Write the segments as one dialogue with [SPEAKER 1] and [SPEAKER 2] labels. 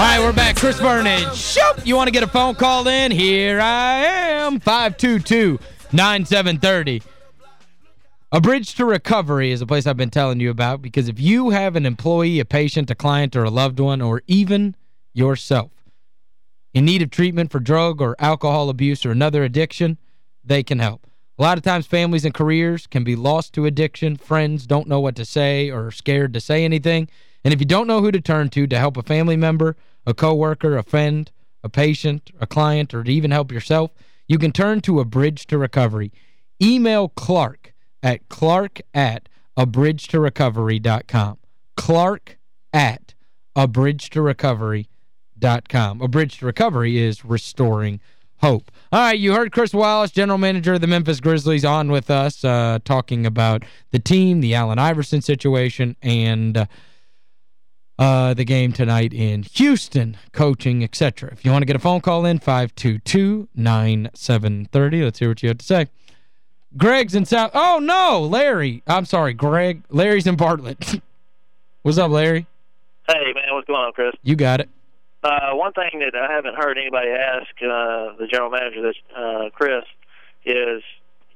[SPEAKER 1] All right, we're back. Chris. Shoop! You want to get a phone call in? Here I am. 522-9730. A Bridge to Recovery is a place I've been telling you about because if you have an employee, a patient, a client, or a loved one, or even yourself in need of treatment for drug or alcohol abuse or another addiction, they can help. A lot of times families and careers can be lost to addiction. Friends don't know what to say or are scared to say anything. And if you don't know who to turn to to help a family member, a coworker, a friend, a patient, a client, or to even help yourself, you can turn to A Bridge to Recovery. Email Clark at clark at abridgetorecovery.com. Clark at abridgetorecovery.com. A Bridge to Recovery is restoring hope. All right, you heard Chris Wallace, general manager of the Memphis Grizzlies, on with us uh, talking about the team, the Allen Iverson situation, and... Uh, uh, the game tonight in Houston, coaching, etc. If you want to get a phone call in, 522-9730. Let's hear what you have to say. Greg's in South... Oh, no, Larry. I'm sorry, Greg. Larry's in Bartlett. what's up, Larry?
[SPEAKER 2] Hey, man, what's going on, Chris?
[SPEAKER 1] You got it.
[SPEAKER 2] Uh, one thing that I haven't heard anybody ask uh, the general manager, this, uh, Chris, is,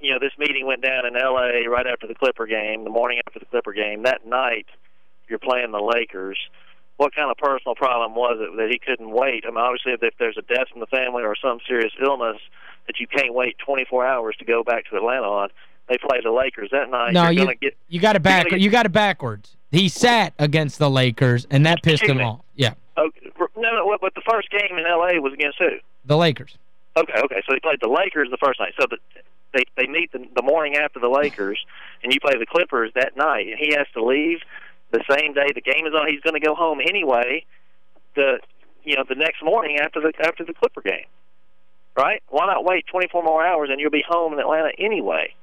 [SPEAKER 2] you know, this meeting went down in L.A. right after the Clipper game, the morning after the Clipper game. That night you're playing the Lakers. What kind of personal problem was it that he couldn't wait? I mean, obviously, if there's a death in the family or some serious illness that you can't wait 24 hours to go back to Atlanta on, they play the Lakers that night.
[SPEAKER 1] No, you,
[SPEAKER 2] get,
[SPEAKER 1] you got it back. Get, you got it backwards. He sat against the Lakers, and that pissed him off. Yeah.
[SPEAKER 2] Okay. No, no, but the first game in L.A. was against who?
[SPEAKER 1] The Lakers.
[SPEAKER 2] Okay, okay. So he played the Lakers the first night. So the, they they meet the, the morning after the Lakers, and you play the Clippers that night, and he has to leave the same day the game is on. He's going to go home anyway. The you know the next morning after the after the Clipper game, right? Why not wait 24 more hours and you'll be home in Atlanta anyway?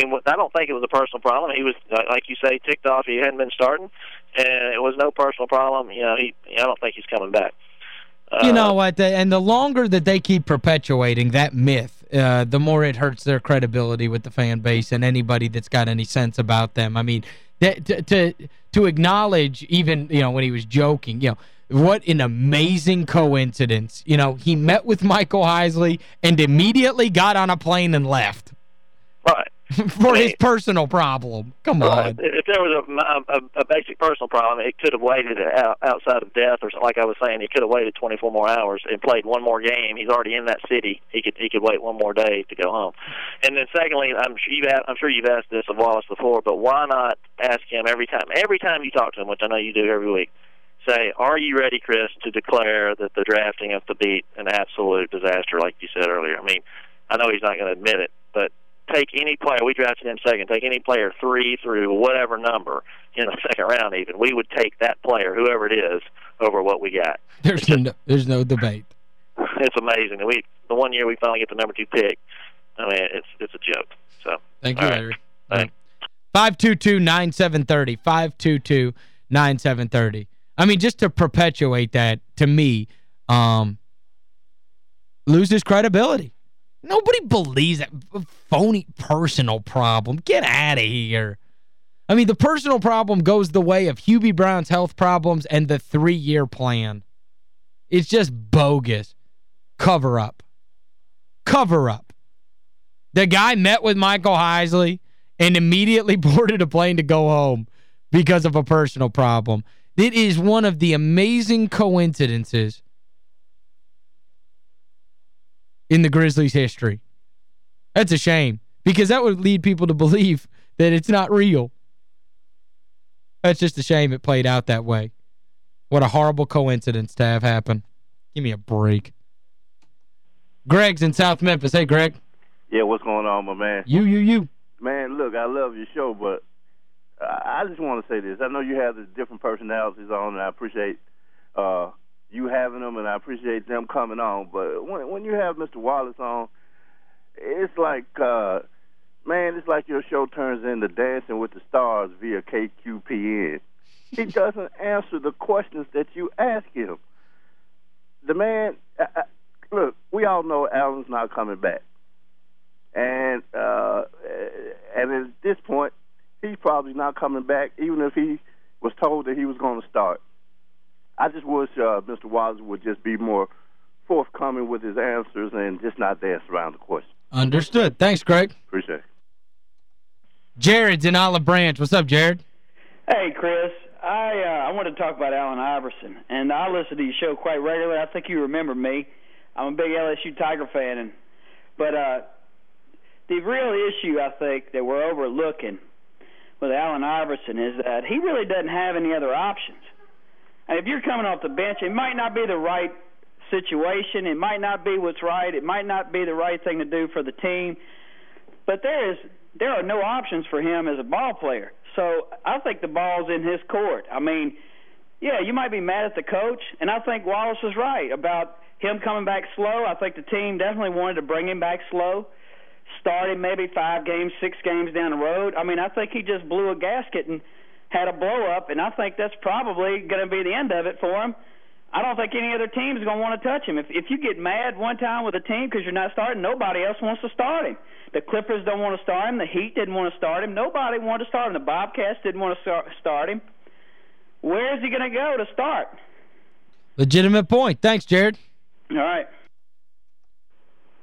[SPEAKER 2] I mean, I don't think it was a personal problem. He was, like you say, ticked off. He hadn't been starting, and it was no personal problem. You know, he. I don't think he's coming back.
[SPEAKER 1] You know what? and the longer that they keep perpetuating that myth, uh, the more it hurts their credibility with the fan base and anybody that's got any sense about them. I mean, to, to, to acknowledge even, you know, when he was joking, you know, what an amazing coincidence. You know, he met with Michael Heisley and immediately got on a plane and left.
[SPEAKER 2] Right.
[SPEAKER 1] for his personal problem. Come
[SPEAKER 2] right.
[SPEAKER 1] on.
[SPEAKER 2] If there was a, a, a basic personal problem, it could have waited out, outside of death or. Like I was saying, he could have waited 24 more hours and played one more game. He's already in that city. He could he could wait one more day to go home. And then secondly, I'm sure you've I'm sure you've asked this of Wallace before, but why not ask him every time every time you talk to him, which I know you do every week. Say, are you ready, Chris, to declare that the drafting of Thabeet an absolute disaster, like you said earlier? I mean, I know he's not going to admit it, but take any player, we drafted him second, take any player three through whatever number in the second round even, we would take that player, whoever it is, over what we got.
[SPEAKER 1] There's just, no, there's no debate.
[SPEAKER 2] It's amazing. We The one year we finally get the number two pick, I mean, it's it's a joke. So
[SPEAKER 1] Thank you, Larry. Right. 522-9730. 522-9730. I mean, just to perpetuate that, to me, um, loses credibility. Nobody believes that phony personal problem. Get out of here. I mean, the personal problem goes the way of Hubie Brown's health problems and the three-year plan. It's just bogus. Cover up. Cover up. The guy met with Michael Heisley and immediately boarded a plane to go home because of a personal problem. It is one of the amazing coincidences in the Grizzlies' history. That's a shame because that would lead people to believe that it's not real. That's just a shame it played out that way. What a horrible coincidence to have happen. Give me a break. Greg's in South Memphis. Hey, Greg.
[SPEAKER 3] Yeah, what's going on, my man?
[SPEAKER 1] You, you, you.
[SPEAKER 3] Man, look, I love your show, but I just want to say this. I know you have the different personalities on, and I appreciate uh, you having them, and I appreciate them coming on. But when when you have Mr. Wallace on, it's like, uh, man, it's like your show turns into Dancing with the Stars via KQPN. He doesn't answer the questions that you ask him. The man, uh, look, we all know Allen's not coming back, and uh, and at this point, he's probably not coming back, even if he was told that he was going to start. I just wish uh, Mr. Wallace would just be more forthcoming with his answers and just not dance around the question.
[SPEAKER 1] Understood. Thanks, Greg.
[SPEAKER 3] Appreciate it.
[SPEAKER 1] Jared's in Olive Branch. What's up, Jared?
[SPEAKER 4] Hey, Chris. I uh, I want to talk about Allen Iverson, and I listen to your show quite regularly. I think you remember me. I'm a big LSU Tiger fan, and but uh, the real issue I think that we're overlooking with Allen Iverson is that he really doesn't have any other options. If you're coming off the bench, it might not be the right situation. It might not be what's right. It might not be the right thing to do for the team. But there is there are no options for him as a ball player. So I think the ball's in his court. I mean, yeah, you might be mad at the coach, and I think Wallace is right about him coming back slow. I think the team definitely wanted to bring him back slow, start him maybe five games, six games down the road. I mean, I think he just blew a gasket and had a blow up, and I think that's probably going to be the end of it for him. I don't think any other team is going to want to touch him. If if you get mad one time with a team because you're not starting, nobody else wants to start him. The Clippers don't want to start him. The Heat didn't want to start him. Nobody wanted to start him. The Bobcats didn't want to start him. Where is he going to go to start?
[SPEAKER 1] Legitimate point. Thanks, Jared.
[SPEAKER 4] All right.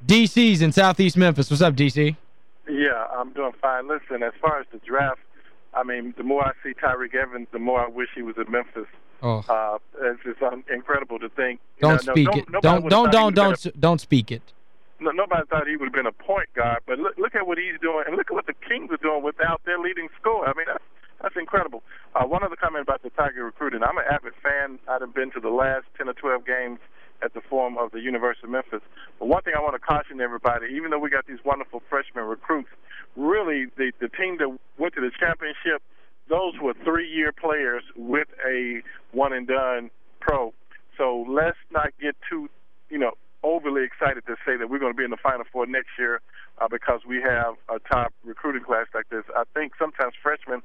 [SPEAKER 1] DC's in Southeast Memphis. What's up, DC?
[SPEAKER 5] Yeah, I'm doing fine. Listen, as far as the draft, I mean, the more I see Tyreke Evans, the more I wish he was at Memphis.
[SPEAKER 1] Oh.
[SPEAKER 5] Uh, it's just um, incredible to think.
[SPEAKER 1] Don't
[SPEAKER 5] know,
[SPEAKER 1] speak
[SPEAKER 5] no,
[SPEAKER 1] it. Don't don't don't don't, a, don't speak it.
[SPEAKER 5] No, nobody thought he would have been a point guard, but look, look at what he's doing, and look at what the Kings are doing without their leading scorer. I mean, that's, that's incredible. Uh, one other comment about the Tiger recruiting. I'm an avid fan. I've been to the last 10 or 12 games at the Forum of the University of Memphis. But one thing I want to caution everybody, even though we got these wonderful freshman recruits, really the, the team that went to the championship, those were three-year players with a one-and-done pro. So let's not get too, you know, overly excited to say that we're going to be in the Final Four next year uh, because we have a top recruiting class like this. I think sometimes freshmen,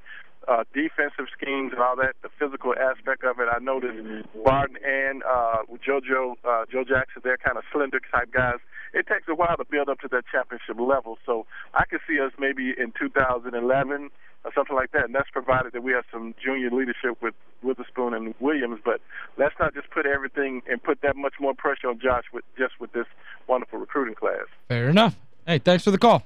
[SPEAKER 5] uh, defensive schemes and all that, the physical aspect of it. I noticed Barton and uh, JoJo, uh, Joe Jackson, they're kind of slender type guys. It takes a while to build up to that championship level. So I could see us maybe in 2011 or something like that. And that's provided that we have some junior leadership with Witherspoon and Williams. But let's not just put everything and put that much more pressure on Josh with just with this wonderful recruiting class.
[SPEAKER 1] Fair enough. Hey, thanks for the call.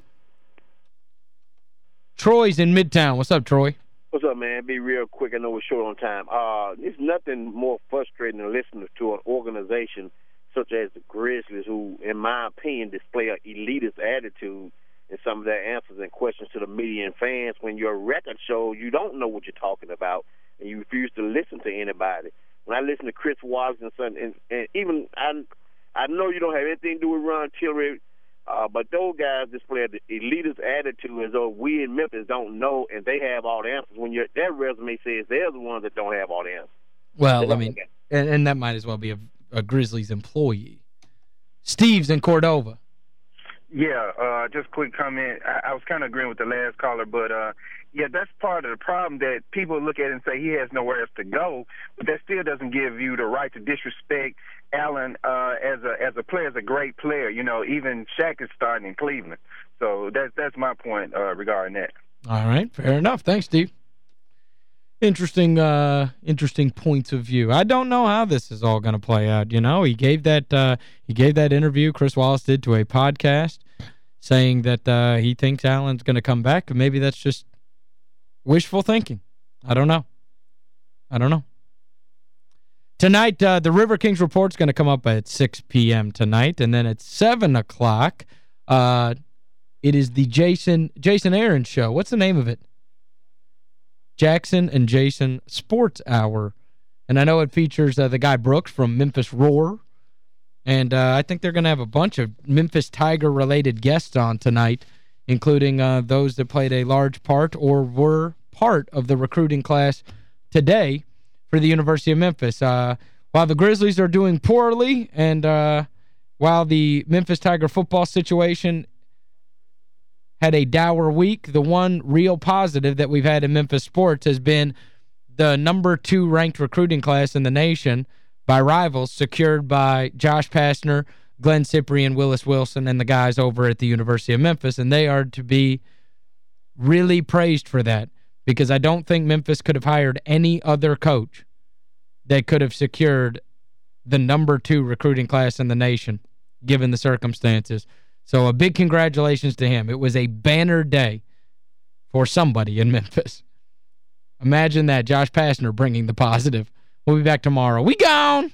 [SPEAKER 1] Troy's in Midtown. What's up, Troy?
[SPEAKER 6] What's up, man? Be real quick. I know we're short on time. Uh, there's nothing more frustrating than listening to an organization such as the Grizzlies, who, in my opinion, display an elitist attitude in some of their answers and questions to the media and fans. When your record shows you don't know what you're talking about and you refuse to listen to anybody. When I listen to Chris Wallace and, son, and, and even I, I know you don't have anything to do with Ron Tillery uh, but those guys display the elitist attitude as though we in Memphis don't know and they have all the answers. When your their resume says they're the ones that don't have all the answers.
[SPEAKER 1] Well, I mean, and, and that might as well be a, a Grizzlies employee. Steve's in Cordova.
[SPEAKER 7] Yeah, uh, just quick comment. I, I was kind of agreeing with the last caller, but uh, yeah, that's part of the problem that people look at and say he has nowhere else to go, but that still doesn't give you the right to disrespect Allen uh, as a as a player, as a great player. You know, even Shaq is starting in Cleveland, so that's that's my point uh, regarding that.
[SPEAKER 1] All right, fair enough. Thanks, Steve. Interesting uh, interesting points of view. I don't know how this is all going to play out, you know. He gave that uh, he gave that interview Chris Wallace did to a podcast saying that uh, he thinks Allen's going to come back. Maybe that's just wishful thinking. I don't know. I don't know. Tonight, uh, the River Kings Report's going to come up at 6 p.m. tonight, and then at 7 o'clock, uh, it is the Jason Jason Aaron Show. What's the name of it? Jackson and Jason Sports Hour. And I know it features uh, the guy Brooks from Memphis Roar. And uh, I think they're going to have a bunch of Memphis Tiger-related guests on tonight, including uh, those that played a large part or were part of the recruiting class today for the University of Memphis. Uh, while the Grizzlies are doing poorly and uh, while the Memphis Tiger football situation had a dour week. The one real positive that we've had in Memphis sports has been the number two ranked recruiting class in the nation by rivals secured by Josh Pastner, Glynn Cyprien, Willis Wilson, and the guys over at the University of Memphis. And they are to be really praised for that because I don't think Memphis could have hired any other coach that could have secured the number two recruiting class in the nation, given the circumstances. So a big congratulations to him. It was a banner day for somebody in Memphis. Imagine that, Josh Pastner bringing the positive. We'll be back tomorrow. We gone!